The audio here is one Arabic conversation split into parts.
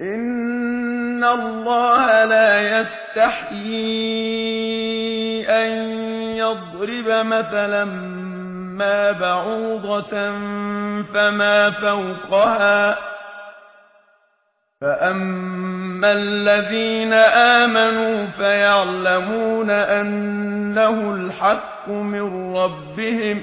ان الله لا يستحيي ان يضرب مثلا ما بعوضة فما فوقها فأما الذين آمنوا فيعلمون أنه الحق من ربهم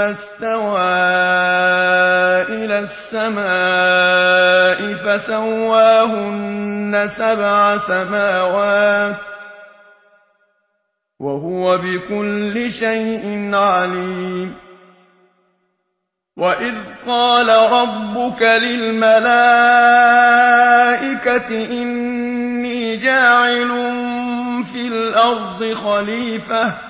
ثم استوى إلى السماء فسواهن سبع سماوات وهو بكل شيء عليم. وَإِذْ قَالَ رَبُّكَ لِلْمَلَائِكَةِ إِنِّي جَاعِلٌ فِي الْأَرْضِ خَلِيفَةً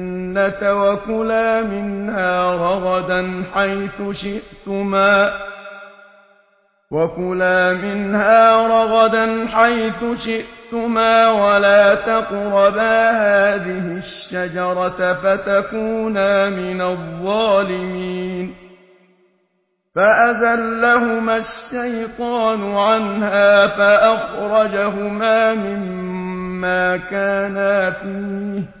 الجنة وكلا منها رغدا حيث شئتما وكلا منها رغدا حيث شئتما ولا تقربا هذه الشجرة فتكونا من الظالمين فأذلهما الشيطان عنها فأخرجهما مما كانا فيه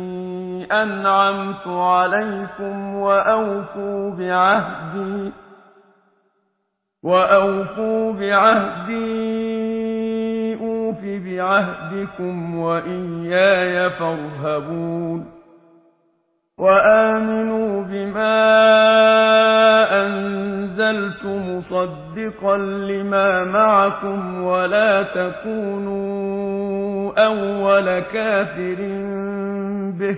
أنعمت عليكم وأوفوا بعهدي وأوفوا بعهدي أوف بعهدكم وإياي فارهبون وآمنوا بما أنزلت مصدقا لما معكم ولا تكونوا أول كافر به.